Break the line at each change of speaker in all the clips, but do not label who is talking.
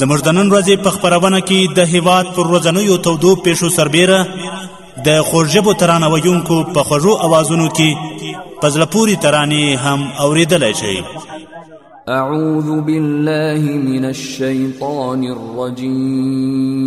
زموږ د نن ورځې په خبرونه کې د هیواد پر ورځنیو تودو پیښو سربیره د خوږژبو ترانه ویونکو په خوږو اوازونو کې په زړه پورې ترانې هم اوریدلی شئ
اعوذ بالله من
الشیطان الرجیم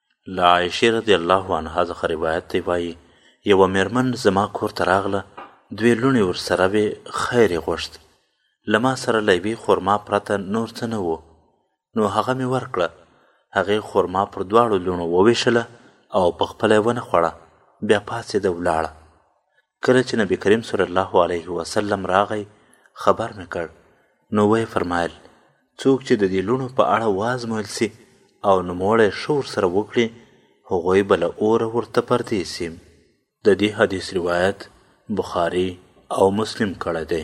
له
عائشې رضی الله عنها څخه روایت دی وایي یوه میرمن زما کور ته راغله دوې لوڼې ورسره وې خیر یې غوښت له ما سره له یوې خورما پرته نور څه نه وو نو هغه مې ورکړه هغې خورما پر دواړو لوڼو وویشله او په خپله یې ونه خوړه بیا پاڅېده ولاړه کله چې نبی کریم صلی الله علیه وسلم راغی خبر مې کړ نو ویې فرمایل څوک چې د دې لوڼو په اړه وازمویل سي او نوموړی ښه ورسره وکړي هغوی به له اوره ورته پردې سي د دې حدیث روایت بخاري او مسلم کړی دی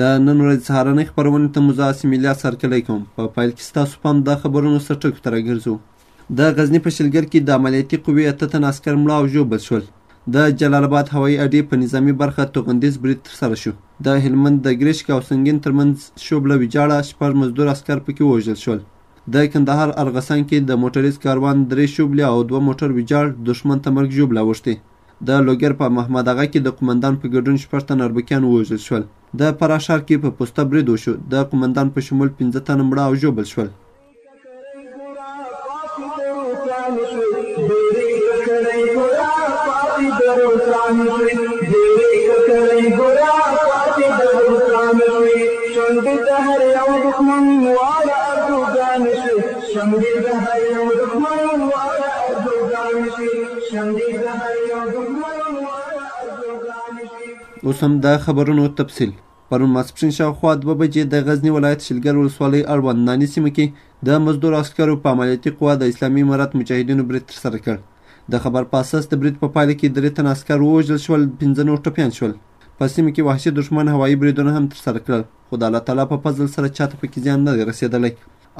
د
نن ورځې سهارنۍ خپرونې ته مو زه عاصم الیاس هرکلی کوم په پیل کې ستاسو پام د خبرونو سرټکو ته راګرځو د غزني په شلګر کې د عملیاتي قوې اته تن عسکر مړه او ژوبل شول د جلال آباد هوایي اډې په نظامي برخه توغندیز برید ترسره شو د هلمند د ګریشک او سنګین ترمنځ شوبله ویجاړه شپږ مزدور عسکر پکې ووژل شول د کندهار ارغسان کې د موټریز کاروان درې شوبلې او دوه موټر ویجاړ دښمن ته مرګ ژوبله اوښتې د لوګر په محمد اغا کې د قومندان په ګډون شپږ تنه اربکیان ووژل شول. د فراه ښار کې په پوسته برید وشو، د قومندان په شمول پنځه تنه مړه او ژوبل شول.
ژوندی زهر یو دښمن واړه ارزوګان شي.
اوس هم د خبرونو تفصیل پرون ماسپښین شاوخوا دوه بجې د غزني ولایت شلګر ولسوالۍ اړوند ناني سیمه کې د مزدور عسکرو په عملیاتي قوا د اسلامي امارت مجاهدینو برید ترسره کړ د خبر په اساس د برید په پایله کې درې تنه عسکر ووژل شول پنځه نور ټپیان شول په سیمه کې وحشي دښمن هوایي بریدونه هم ترسره کړل خو د الله تعالی په فضل سره چاته پکې زیان نه دی رسېدلی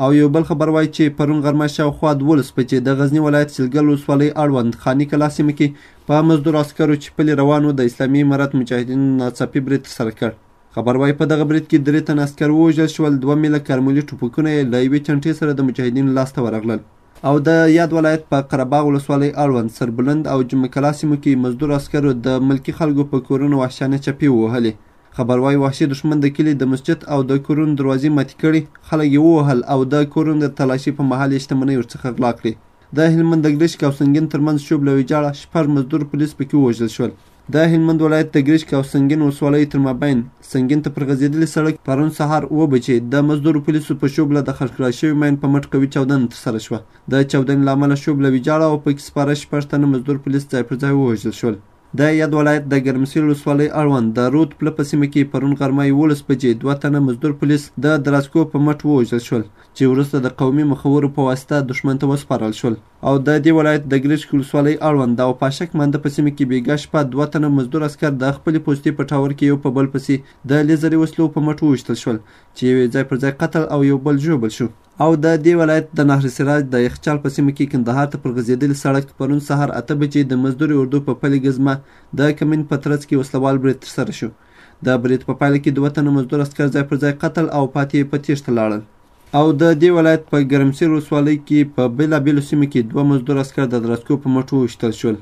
او یو بل خبر وایي چې پرون غرمه شاوخوا دولس بجې د غزني ولایت سیلګل ولسوالۍ اړوند خاني کلا سیمه کې په مزدور عسکرو چې پلي روانو د اسلامي امارت مجاهدینو ناڅاپي برید ترسره کړ خبر وایي په دغه برید کې درې تن عسکر ووژل شول دوه میله کرمولي ټوپکونه یې له یوې چنټې سره د مجاهدینو لاسته ورغلل او د یاد ولایت په قرهباغ ولسوالۍ اړوند سربلند او جمعه کلا سیمو کې مزدور عسکرو د ملکي خلکو په کورونو وحشیانه چپې ووهلې خبر وايي وحشي دښمن د کلي د مسجد او د کورونو دروازې ماتې کړي، خلک یې ووهل او د کورونو د تلاشۍ په مهال یې شتمنۍ ورڅخه غلا کړې. د هلمند د ګرشک او سنګین ترمنځ شوبله ویجاړه، شپږ مزدور پولیس پکې ووژل شول. د هلمند ولایت د ګرشک او سنګین ولسوالیو تر مابین سنګین ته پر غځېدلي سړک پرون سهار اوه بجې د مزدور پولیسو په شوبله د خرڅلاو شوي ماین په مټ قوي چاودنه ترسره شوه. د چاودنې له امله شوبله ویجاړه او پکې سپاره شپږ تنه مزدور پولیس ځای پر ځای ووژل شول. د یاد ولایت د ګرمسیر ولسوالۍ اړوند د رود پله په سیمه کې پرون غرمه یولس بجې دوه تنه مزدور پولیس د دراسکو په مټ ووژل شول چې وروسته د قومي مخورو په واسطه دښمن ته وسپارل شول او د دې ولایت د ګرشک ولسوالۍ اړوند د اوپاشک مانده په سیمه کې بیګا شپه دوه تنه مزدور عسکر د خپلې پوستې په ټاور کې یو په بل پسې د لیزري وسلو په مټ ووژل شول چې یو یې ځای پر ځای قتل او یو بل ژوبل شو او د دې ولایت د نهر سراج د یخچال په سیمه کې کندهار ته پر غځېدلي سړک پرون سهار اته بجې د مزدوري اردو په پلي ګزمه د کمین په ترڅ کې وسلوال برید ترسره شو. د برید په پایله کې دوه تنه مزدور عسکر ځای پر ځای قتل او پاتې یې په تېښته لاړل. او د دې ولایت په ګرمسیر ولسوالۍ کې په بېلابېلو سیمو کې دوه مزدور عسکر د درسکو په مټو وویشتل شول.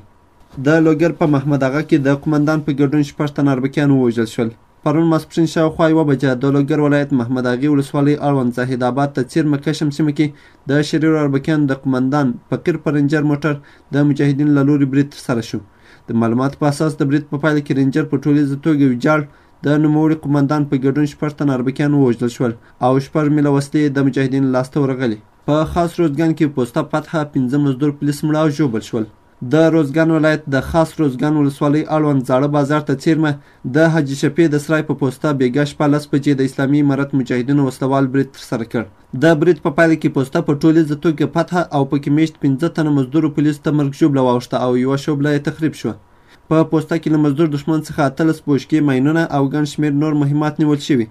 د لوګر په محمد اغا کې د قومندان په ګډون شپږ تنه اربکیان ووژل شول. پرون ماسپښین شاوخوا یوه بجه د لوګر ولایت محمد اغې ولسوالۍ اړوند زاهد آباد ته څیرمه کشم سیمه کې د شریرو اربکیانو د قومندان فقیر په رنجر موټر د مجاهدینو له لوري برید ترسره شو. د معلوماتو په اساس د برید په پایله کې رنجر په ټولیزه توګه ویجاړ، د نوموړي قومندان په ګډون شپږ تنه اربکیان ووژل شول او شپږ میله وسلې د مجاهدینو لاسته ورغلې. په خاص روزګان کې پوسته فتحه پنځه مزدور پولیس مړه او ژوبل شول. د روزګان ولایت د خاص روزګان ولسوالۍ اړوند زاړه بازار ته څیرمه د حاجي شفیع د سرای په پوسته بیګا شپه لس بجې د اسلامي امارت مجاهدینو وسلوال برید ترسره کړ. د برید په پایله کې پوسته په ټولیزه توګه فتحه او پکې میشت پنځه تنه مزدورو پولیسو ته مرګ ژوبله واوښته او یوه شوبله یې تخریب شوه. په پوسته کې له مزدور دښمن څخه اتلس بوشکې ماینونه او ګڼ شمیر نور مهمات نیول شوي.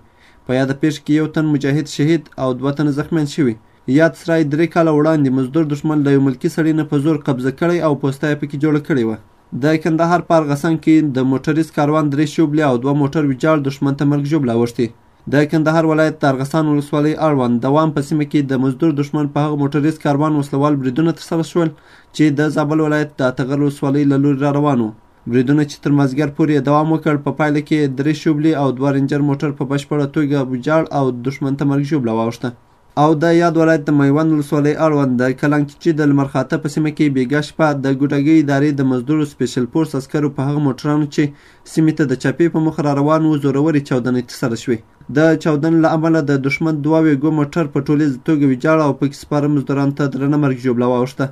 په یاده پیښه کې یو تن مجاهد شهید او دوه تنه زخمیان شوي. یاد سرای درې کاله وړاندې مزدور دښمن له یو ملکي سړي نه په زور قبضه کړی او پوسته یې پکې جوړه کړې وه. د کندهار په ارغسان کې د موټریز کاروان درې شوبلې او دوه موټر ویجاړ دښمن ته مرګ ژوبله اوښتې. د کندهار ولایت د ارغسان ولسوالۍ اړوند د وام په سیمه کې د مزدور دښمن په هغه موټریز کاروان وسلوال بریدونه ترسره شول چې د زابل ولایت د اتغر ولسوالۍ له لوري را روان و. بریدونه چې تر مازیګر پورې یې دوام وکړ په پایله کې درې شوبلې او دوه رینجر موټر په بشپړه توګه ویجاړ او دښمن ته مرګ ژوبله واوښته. او د یاد ولایت د میوند ولسوالۍ اړوند د کلانکیچي د لمر خاته په سیمه کې بیګا شپه د ګوډاګۍ ادارې د مزدورو سپیشل فورس عسکرو په هغه موټرانو چې سیمې ته د چاپې په مخ را روان وو زورورې چاودنې ترسره شوې د چاودنې له امله د دښمن دوه ویګو موټر په ټولیزه توګه ویجاړ او پکې سپاره مزدورانو ته درنه مرګ ژوبله واوښته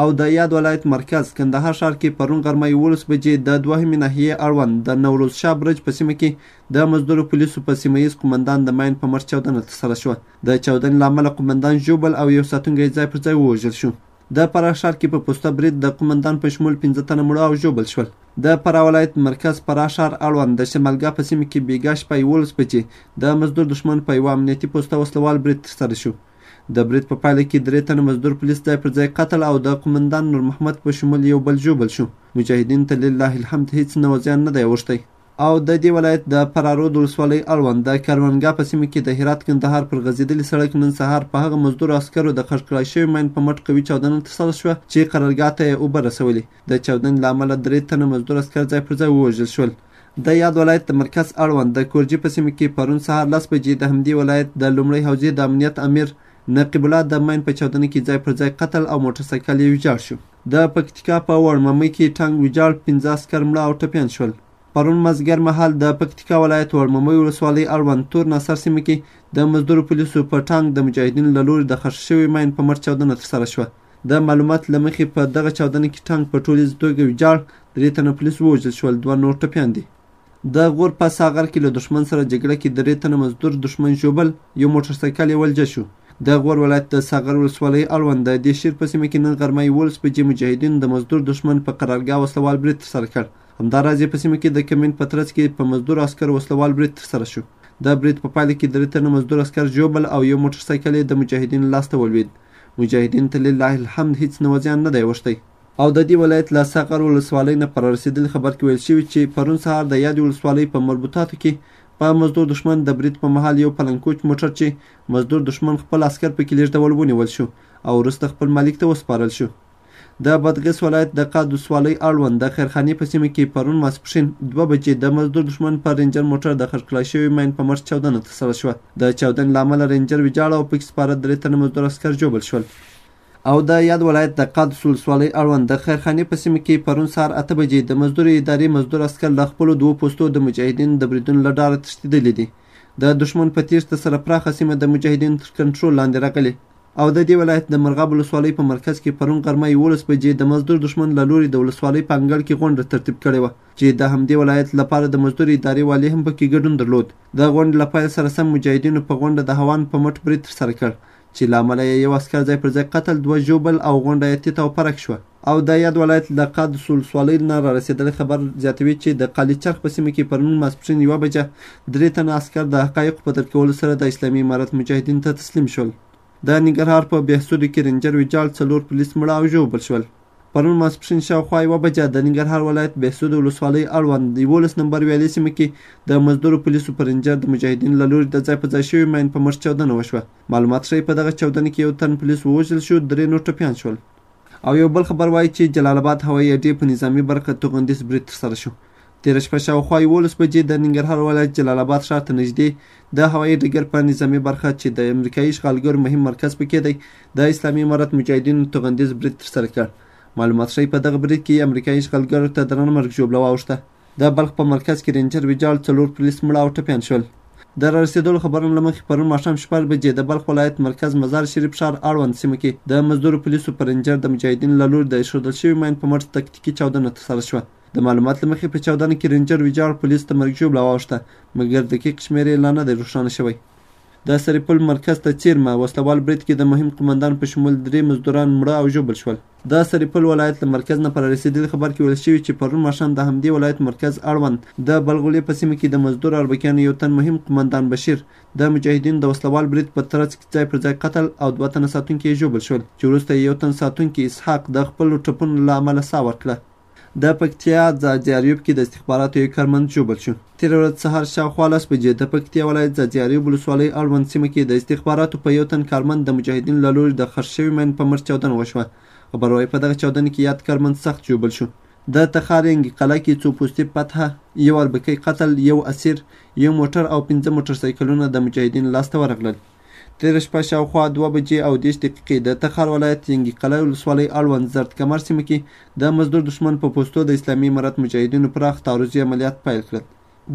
او د یاد ولایت مرکز کندهار ښار کې پرون غرمه یولس بجې د دوهمې ناحیې اړوند د نوروز شاه برج په سیمه کې د مزدورو پولیسو په سیمه ییز قومندان د ماین په مټ چاودنه ترسره شوه. د چاودنې له امله قومندان ژوبل او یو ساتونکی ځای پر ځای ووژل شو. د فراه ښار کې په پوسته برید د قومندان په شمول پنځه تنه مړه او ژوبل شول. د فراه ولایت مرکز فراه ښار اړوند د شمالګاه په سیمه کې بېګا شپه یولس بجې د مزدور دښمن په یوه امنیتي پوسته وسلوال برید ترسره شو. د برید په پایله کې درې تنه مزدور پولیس ځای پر ځای قتل او د قومندان نور محمد په شمول یو بل ژوبل شو. مجاهدین ته لله الحمد هیڅ نوع زیان نه دی اوښتی. او د دې ولایت د فرارود ولسوالۍ اړوند د کاروانګاه په سیمه کې د هرات کندهار پر غځېدلي سړک نن سهار په هغه مزدورو عسکرو د خښ کړای شوي ماین په مټ قوي چاودنه ترسره شوه چې قرارګاه ته یې اوبه رسولې. د چاودنې له امله درې تنه مزدور عسکر ځای پر ځای ووژل شول. د یاد ولایت د مرکز اړوند د کورجي په سیمه کې پرون سهار لس بجې د همدې ولایت د لومړۍ حوزې د امنیت امیر نقیب الله د ماین په چاودنه کې ځای پر ځای قتل او موټر سایکل یې ویجاړ شو د پکتیکا په وړممۍ کې ټانګ ویجاړ پنځه عسکر مړه او ټپیان شول پرون مازدیګر مهال د پکتیکا ولایت وړممۍ ولسوالۍ اړوند تور ناصر سیمه کې د مزدورو پولیسو په ټانګ د مجاهدینو له لوري د خښ شوي ماین په مټ چاودنه ترسره شوه د معلوماتو له مخې په دغه چاودنه کې ټانک په ټولیزه توګه ویجاړ، درې تنه پولیس ووژل شول، دوه نور ټپیان دي. د غور په ساغر کې له دښمن سره جګړه کې درې تنه مزدور دښمن ژوبل، یو موټرسایکل یې ولجه شو. د غور ولایت د ساغر ولسوالۍ اړوند د دېشیر په سیمه کې نن غرمه یولس بجې مجاهدینو د مزدور دښمن په قرارګاه وسلوال برید ترسره کړ. همداراز یې په سیمه کې د کمین په ترڅ کې په مزدور عسکرو وسلوال برید ترسره شو. د برید په پایله کې درې تنه مزدور عسکر ژوبل او یو موټرسایکل یې د مجاهدینو لاسته ولوېد. مجاهدین ته لله الحمد هیڅ نوع زیان نه دی اوښتی. او د دې ولایت له ساغر ولسوالۍ نه په رارسېدلي خبر کې ویل شوي چې پرون سهار د یادې ولسوالۍ په مربوطاتو کې په مزدور دښمن د برید په مهال یو پلنګ کوچ موټر چې مزدور دښمن خپل عسکر پکې لېږدول ونیول شو او وروسته خپل مالک ته وسپارل شو. د بادغیس ولایت د قاد ولسوالۍ اړوند د خیرخانې په سیمه کې پرون ماسپښین دوه بجې د مزدور دښمن پر رینجر موټر د خرکړای شوي ماین په مټ چاودنه ترسره شوه. د چاودنې له امله رینجر ویجاړ او پکې سپاره درې تنه مزدور عسکر ژوبل شول. او د یاد ولایت د قادس ولسوالۍ اړوند د خیرخانې په سیمه کې پرون سهار اته بجې د مزدور ادارې مزدور عسکر له خپلو دوو پوستو د مجاهدینو د بریدونو له ډاره تښتېدلي دي. د دښمن په تېښته سره پراخه سیمه د مجاهدینو تر کنټرول لاندې راغلې. او د دې ولایت د مرغاب ولسوالۍ په مرکز کې پرون غرمه یوولس بجې د مزدور دښمن له لوري د ولسوالۍ په انګړ کې غونډه ترتیب کړې وه چې د همدې ولایت لپاره د مزدور ادارې والي هم پکې ګډون درلود. د غونډې له پیل سره سم مجاهدینو په غونډه د هوان په مټ برید ترسره کړ چې له امله یې یو عسکر ځای پر ځای قتل، دوه ژوبل او غونډه یې تیت او پرک شوه. او د یاد ولایت د قادس ولسوالۍ نه رارسېدلی خبر زیاتوي چې د قالي چرخ په سیمه کې پرون ماسپښین یوه بجه درې تنه عسکر د حقایقو په درک کولو سره د اسلامي امارت مجاهدین ته تسلیم شول د ننګرهار په بهسودو کې رنجر ویجاړ څلور پولیس مړه او ژوبل شول پرون ماسپښین شاوخوا یوه بجه د ننګرهار ولایت بهسود ولسوالۍ اړوند یولس نمبر ویالې سیمه کې د مزدورو پولیسو پر رینجر د مجاهدین له لوري د ځای په ځای شوي ماین په مټ چاودنه وشوه معلومات ښیي په دغه چاودنه کې یو تن پولیس ووژل شو درې نور ټپیان شول او یو بل خبر وايي چې جلال اباد هوایي اډې په نظامي برخه توغندیز برید ترسره شو. تېره شپه شاوخوا یولس بجې د ننګرهار ولایت جلال اباد ښار ته نږدې د هوایي ډګر په نظامي برخه چې د امریکایي اشغالګرو مهم مرکز پکې دی د اسلامي امارت مجاهدینو توغندیز برید ترسره کړ. معلومات ښیي په دغه برید کې امریکایي اشغالګرو ته درنه مرګ ژوبله واوښته. د بلخ په مرکز کې رینجر ویجاړ څلور پولیس مړه او ټپیان شول د رارسېدلو خبرونو له مخې پرون ماښام شپږ بجې د بلخ ولایت مرکز مزار شریف ښار اړوند سیمو کې د مزدورو پولیسو پر رینجر د مجاهدین له لوري د ایښودل شوي ماین په مټ تکتیکي چاودنه ترسره شوه د معلومات له مخې په چاودنه کې رینجر ویجاړ پولیس ته مرګ ژوبله واوښته مګر دقیق شمېر یې لا نه دی روښانه شوی د سرپل مرکز ته څیرمه وسلوال برید کې د مهم قومندان په شمول درې مزدوران مړه او ژوبل شول د سرپل ولایت له مرکز نه په رارسېدلي خبر کې ویل شوي چې پرون ماښام د همدې ولایت مرکز اړوند د بلغولې په سیمه کې د مزدور اربکیانو یو تن مهم قومندان بشیر د مجاهدینو د وسلوال برید په ترڅ کې ځای پر ځای قتل او دوه تنه ساتونکي یې ژوبل شول چې وروسته یې یو تن ساتونکي اسحاق د خپلو ټپونو له امله ساه ورکړه. د پکتیا ځاځي اریوب کې د استخباراتو یو کارمند ژوبل شو. تېره ورځ سهار شاوخوا لس بجې د پکتیا ولایت ځاځي اریوب ولسوالۍ اړوند سیمه کې د استخباراتو په یو تن کارمند د مجاهدینو له لوري د خرڅ شوي مین په مټ چاودنه وشوه. خبر وايي په دغه چاودنه کې یاد کارمند سخت ژوبل شو. د تخار ینګي قلعه کې څو پوستې فتحه، یو اربکی قتل، یو اسیر، یو موټر او پنځه موټرسایکلونه د مجاهدینو لاسته ورغلل. تېره شپه شاوخوا دوه بجې او دېرش دقیقې د تخار ولایت ینګي قلعه ولسوالۍ اړوند زرد کمر سیمه کې د مزدور دښمن په پوستو د اسلامي امارت مجاهدینو پراخ تعرضي عملیات پیل کړل.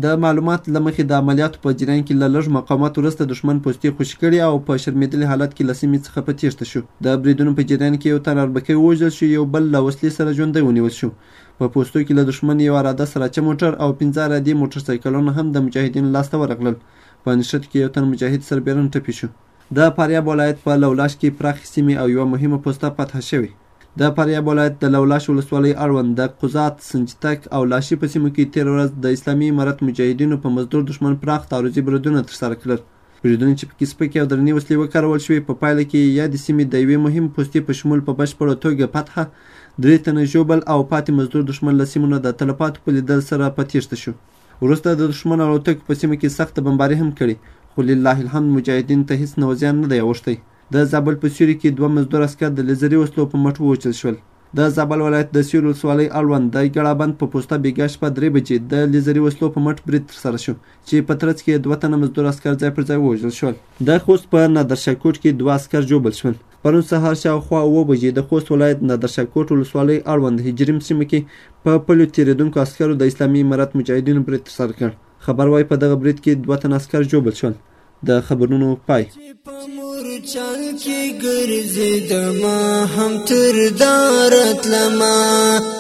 د معلومات له مخې د عملیاتو په جریان کې له لږ مقاومت وروسته دښمن پوستې خوشې کړې او په شرمېدلي حالت کې له سیمې څخه په تېښته شو. د بریدونو په جریان کې یو تن اربکی ووژل شو، یو بل له وسلې سره ژوندی ونیول شو. په پوستو کې له دښمن یو اراده سراچه موټر او پنځه ارادي موټرسایکلونه هم د مجاهدینو لاسته ورغلل. په نښت کې یو تن مجاهد سربېرن ټپي شو. د فاریاب ولایت په لولاش کې پراخې سیمې او یوه مهمه پوسته فتح شوې. د فاریاب ولایت د لولاش ولسوالۍ اړوند د قضات، سنجتک او لاشي په سیمو کې تېره ورځ د اسلامي امارت مجاهدینو په مزدور دښمن پراخ تعرضي بریدونه ترسره کړل. بریدونه چې پکې سپکې او درنې وسلې وکارول شوې، په پایله کې یې یادې سیمې د یوې مهمې پوستې په شمول په بشپړه توګه فتح، درې تنه ژوبل او پاتې مزدور دښمن له سیمو نه د تلفاتو په لیدل سره په تېښته شو. وروسته د دښمن الوتکو په سیمه کې سخته بمباري هم کړې خو لله الحمد مجاهدین ته هیڅ نوع زیان نه دی اوښتی د زابل په سیوري کې دوه مزدور عسکر د لیزري وسلو په مټ ووژل شول د زابل ولایت د سیور ولسوالۍ اړوند د ګړابند په پوسته بیګا شپه درې بجې د لیزري وسلو په مټ برید ترسره شو چې په ترڅ کې یې دوه تنه مزدور عسکر ځای پر ځای ووژل شول د خوست په نادرشاه کوټ کې دوه عسکر ژوبل شول پرون سهار شاوخوا اووه بجې د خوست ولایت نادرشاه کوټ ولسوالۍ اړوند هجریم سیمه کې په پلیو تېرېدونکو عسکرو د اسلامي امارت مجاهدینو برید ترسره کړ خبر وايي په دغه برید کې دوه تنه عسکر ژوبل شول د خبرونو پای